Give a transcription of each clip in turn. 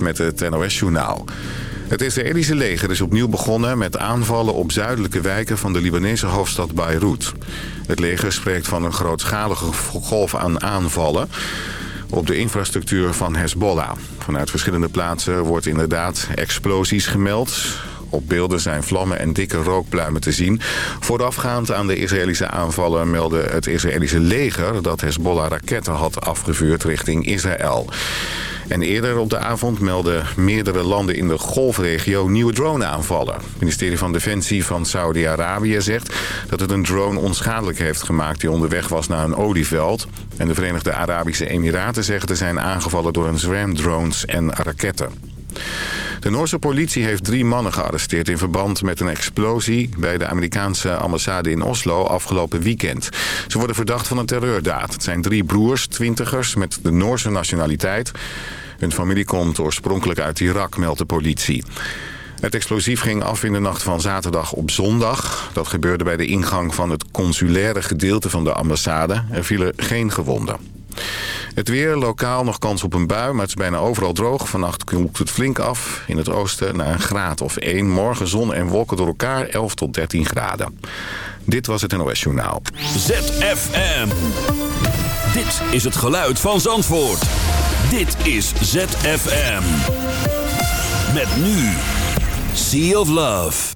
Met het NOS-journaal. Het Israëlische leger is opnieuw begonnen met aanvallen op zuidelijke wijken van de Libanese hoofdstad Beirut. Het leger spreekt van een grootschalige golf aan aanvallen op de infrastructuur van Hezbollah. Vanuit verschillende plaatsen wordt inderdaad explosies gemeld. Op beelden zijn vlammen en dikke rookpluimen te zien. Voorafgaand aan de Israëlische aanvallen meldde het Israëlische leger... dat Hezbollah raketten had afgevuurd richting Israël. En eerder op de avond melden meerdere landen in de golfregio nieuwe drone-aanvallen. Het ministerie van Defensie van Saudi-Arabië zegt dat het een drone onschadelijk heeft gemaakt die onderweg was naar een olieveld. En de Verenigde Arabische Emiraten zeggen te zijn aangevallen door een zwerm drones en raketten. De Noorse politie heeft drie mannen gearresteerd in verband met een explosie bij de Amerikaanse ambassade in Oslo afgelopen weekend. Ze worden verdacht van een terreurdaad. Het zijn drie broers, twintigers met de Noorse nationaliteit. Hun familie komt oorspronkelijk uit Irak, meldt de politie. Het explosief ging af in de nacht van zaterdag op zondag. Dat gebeurde bij de ingang van het consulaire gedeelte van de ambassade. Er vielen geen gewonden. Het weer, lokaal nog kans op een bui, maar het is bijna overal droog. Vannacht koelt het flink af. In het oosten naar een graad of 1. Morgen zon en wolken door elkaar 11 tot 13 graden. Dit was het NOS Journaal. ZFM. Dit is het geluid van Zandvoort. Dit is ZFM. Met nu. Sea of Love.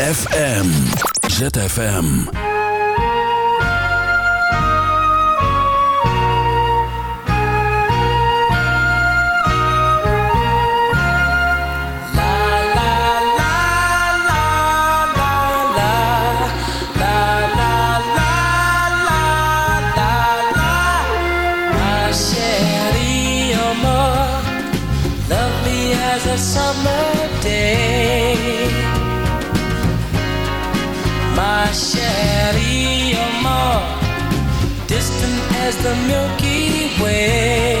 ZFM. ZFM. summer the Milky Way.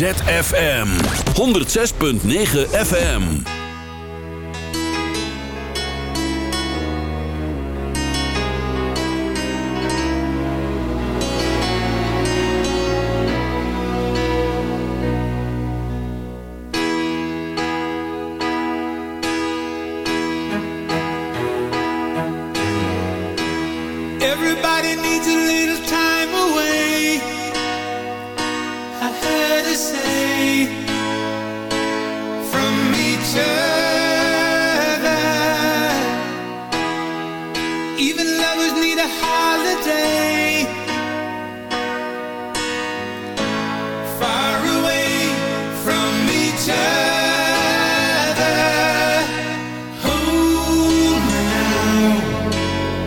ZFM 106.9 FM.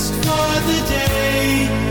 just for the day.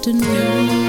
Afternoon.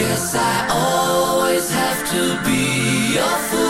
Guess I always have to be your fool.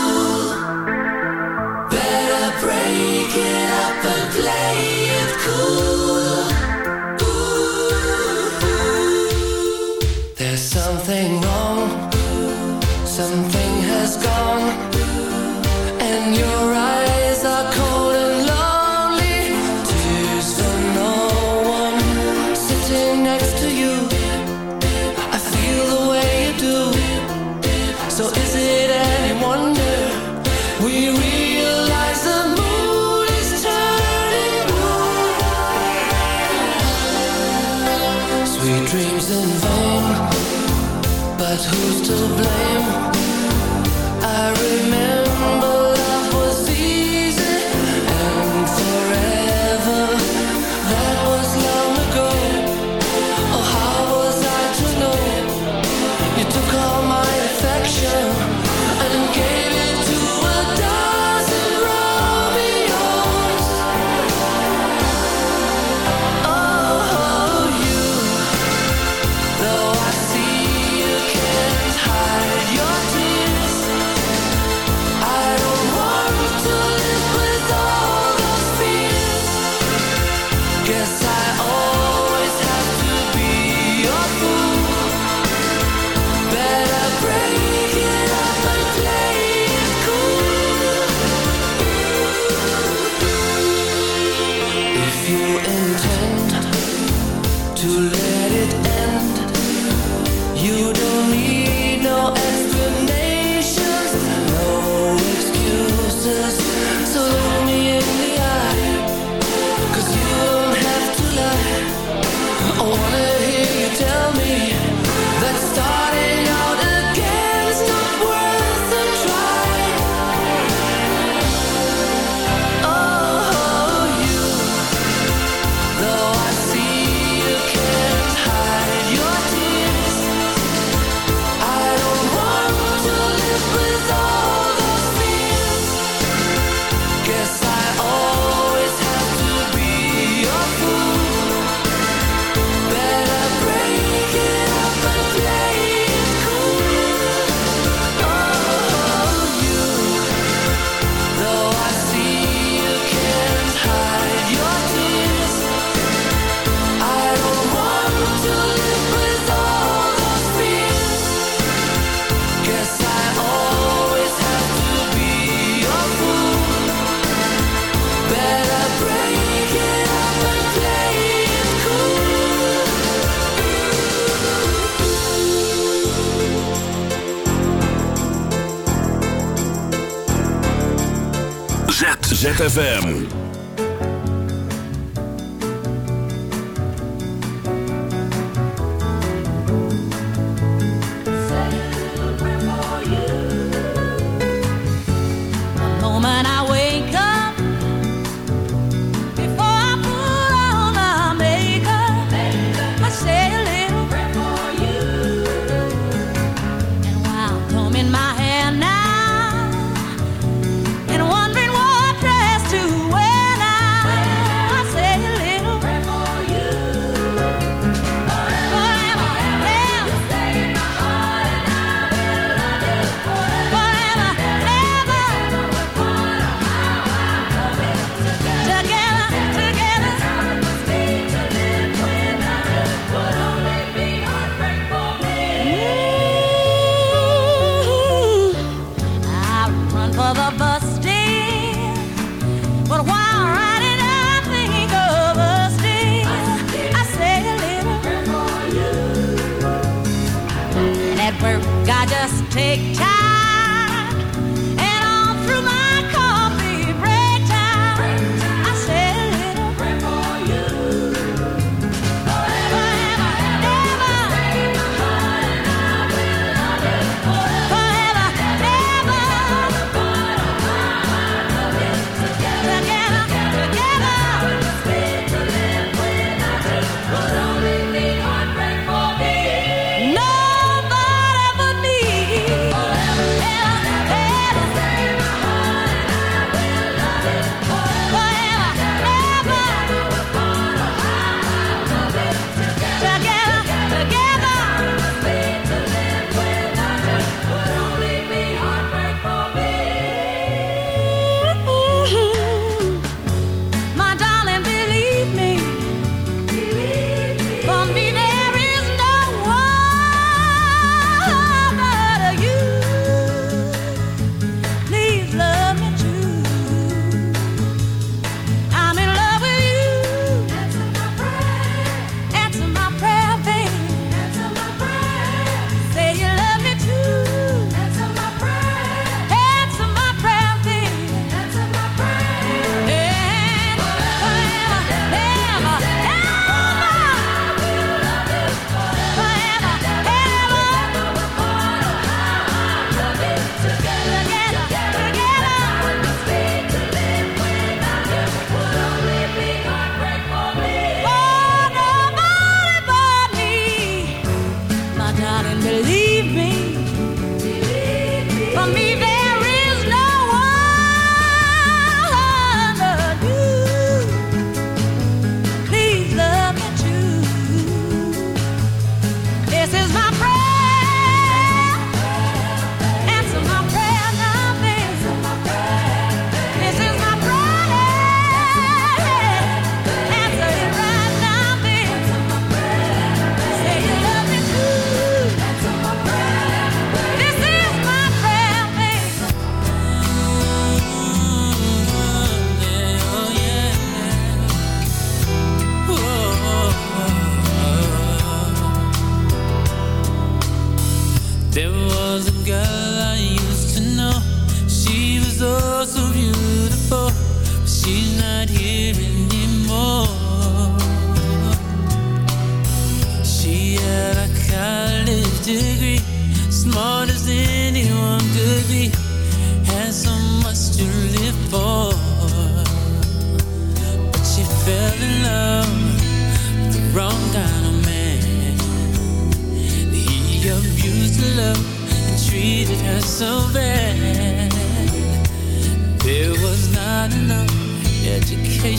ZFM.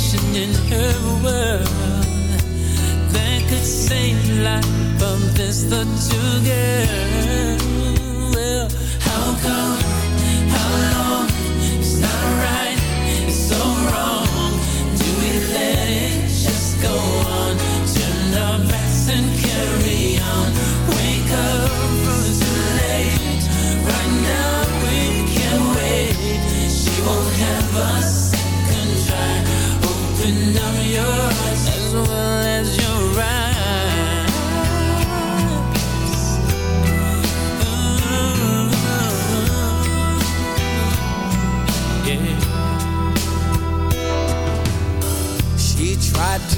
Education in her world that could save life of this little girl. Well, how come? How long? It's not right. It's so wrong. Do we let it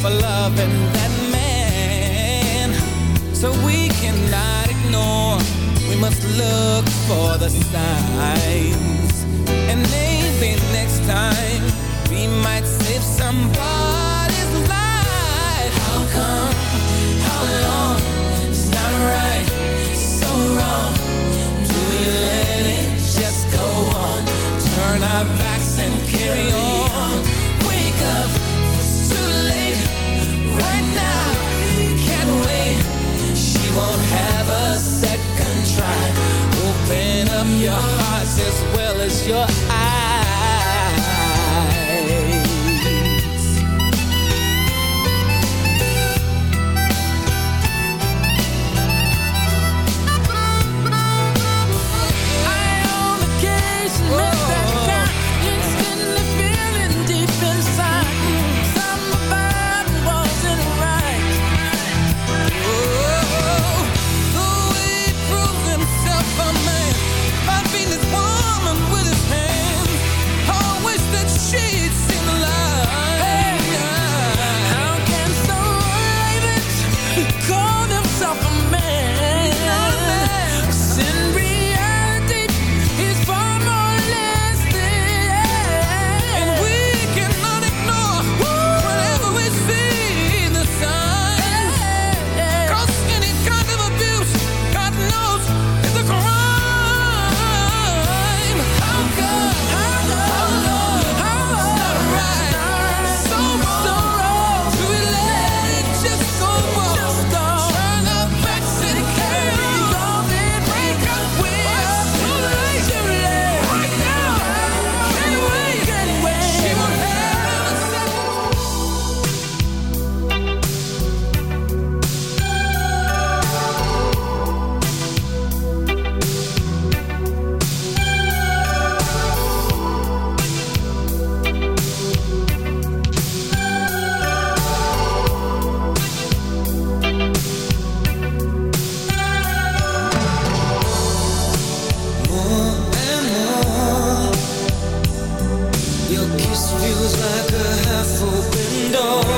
for loving that man. So we cannot ignore, we must look for the signs. And maybe next time we might save somebody's life. How come? How long? It's not right, so wrong. Do we let it just go on? Turn our backs and carry on. Wake up, it's too late. Your hearts as well as your eyes. Oh.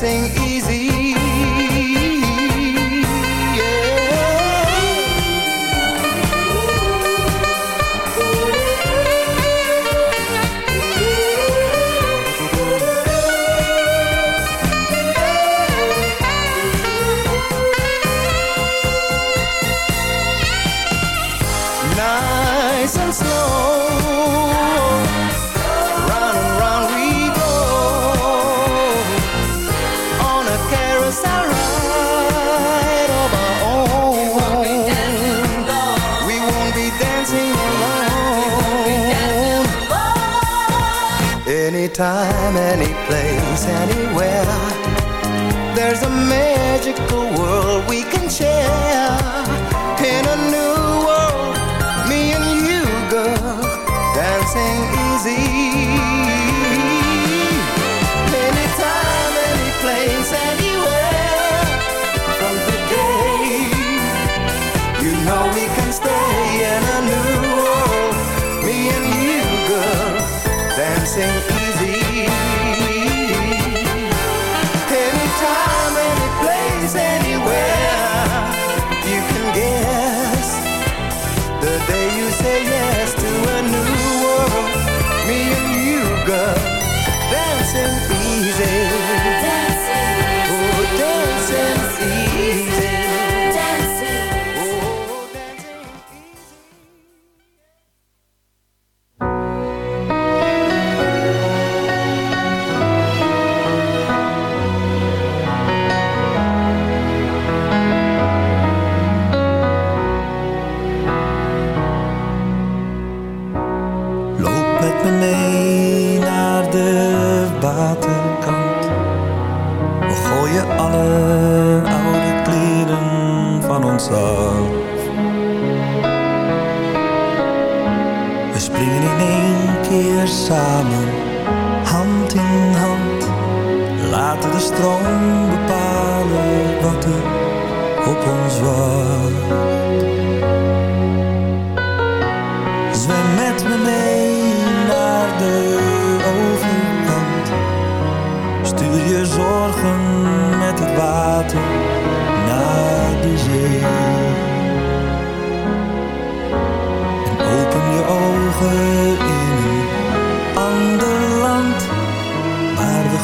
dancing easy. anywhere. There's a magical world. me mee naar de waterkant. We gooien alle oude kleren van ons af. We springen in één keer samen, hand in hand. Laten de stroom bepalen wat er op ons was.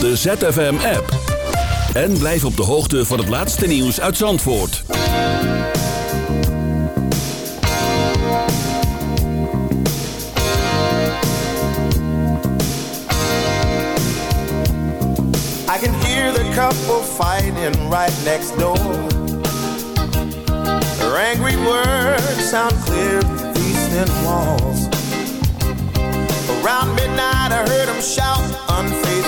De ZFM-app. En blijf op de hoogte van het laatste nieuws uit Zandvoort. I can hear the couple fighting right next door. Their angry words sound clear through these thin walls. Around midnight, I heard them shout, unfaithful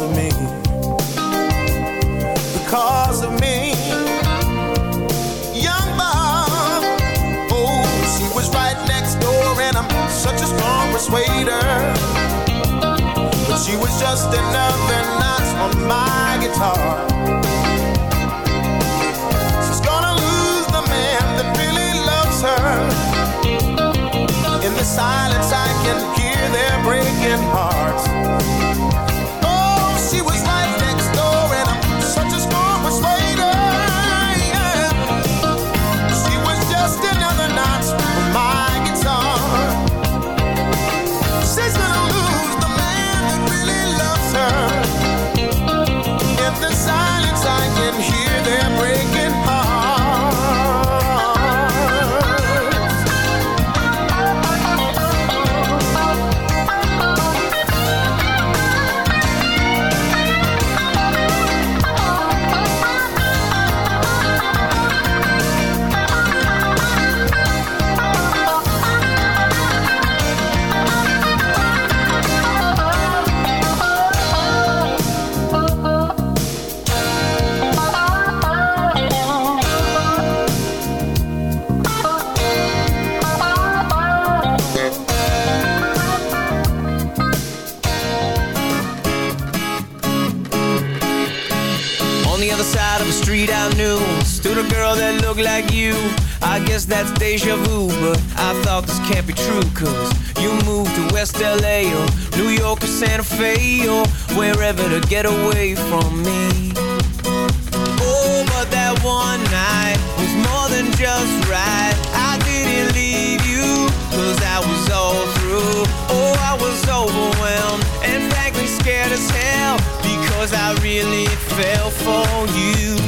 Because of me. Because of me. Young Bob. Oh, she was right next door, and I'm such a strong persuader. But she was just another notch on my guitar. She's gonna lose the man that really loves her. In the silence, I can like you. I guess that's deja vu, but I thought this can't be true, cause you moved to West LA or New York or Santa Fe or wherever to get away from me. Oh, but that one night was more than just right. I didn't leave you, cause I was all through. Oh, I was overwhelmed and frankly scared as hell because I really fell for you.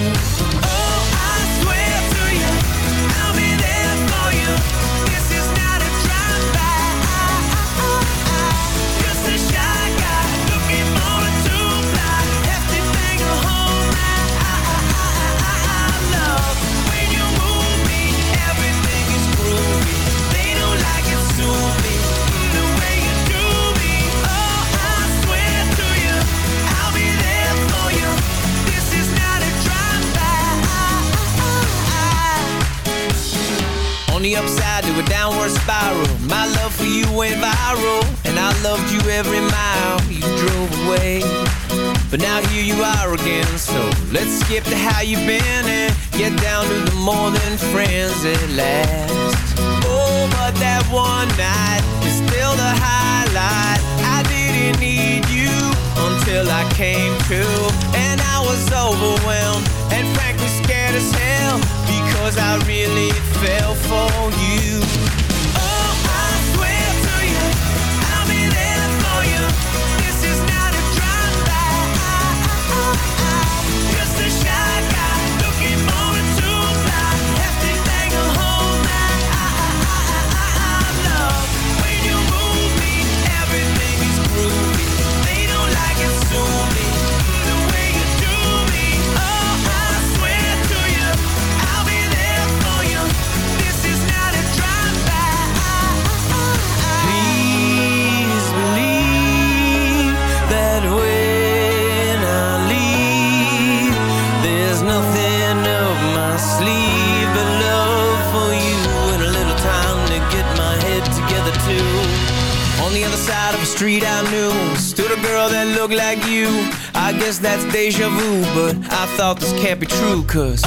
Spiral, my love for you went viral, and I loved you every mile you drove away. But now here you are again, so let's skip to how you've been and get down to the more than friends at last. Oh, but that one night is still the highlight. I didn't need you until I came to, and I was overwhelmed and frankly scared as hell because I really fell for you. Deja vu, but I thought this can't be true, cause.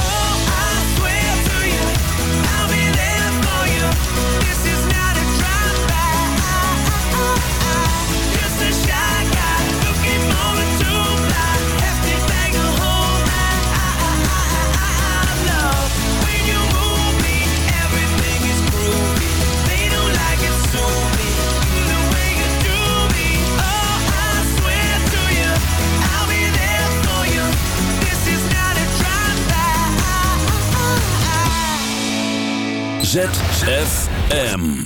ZFM.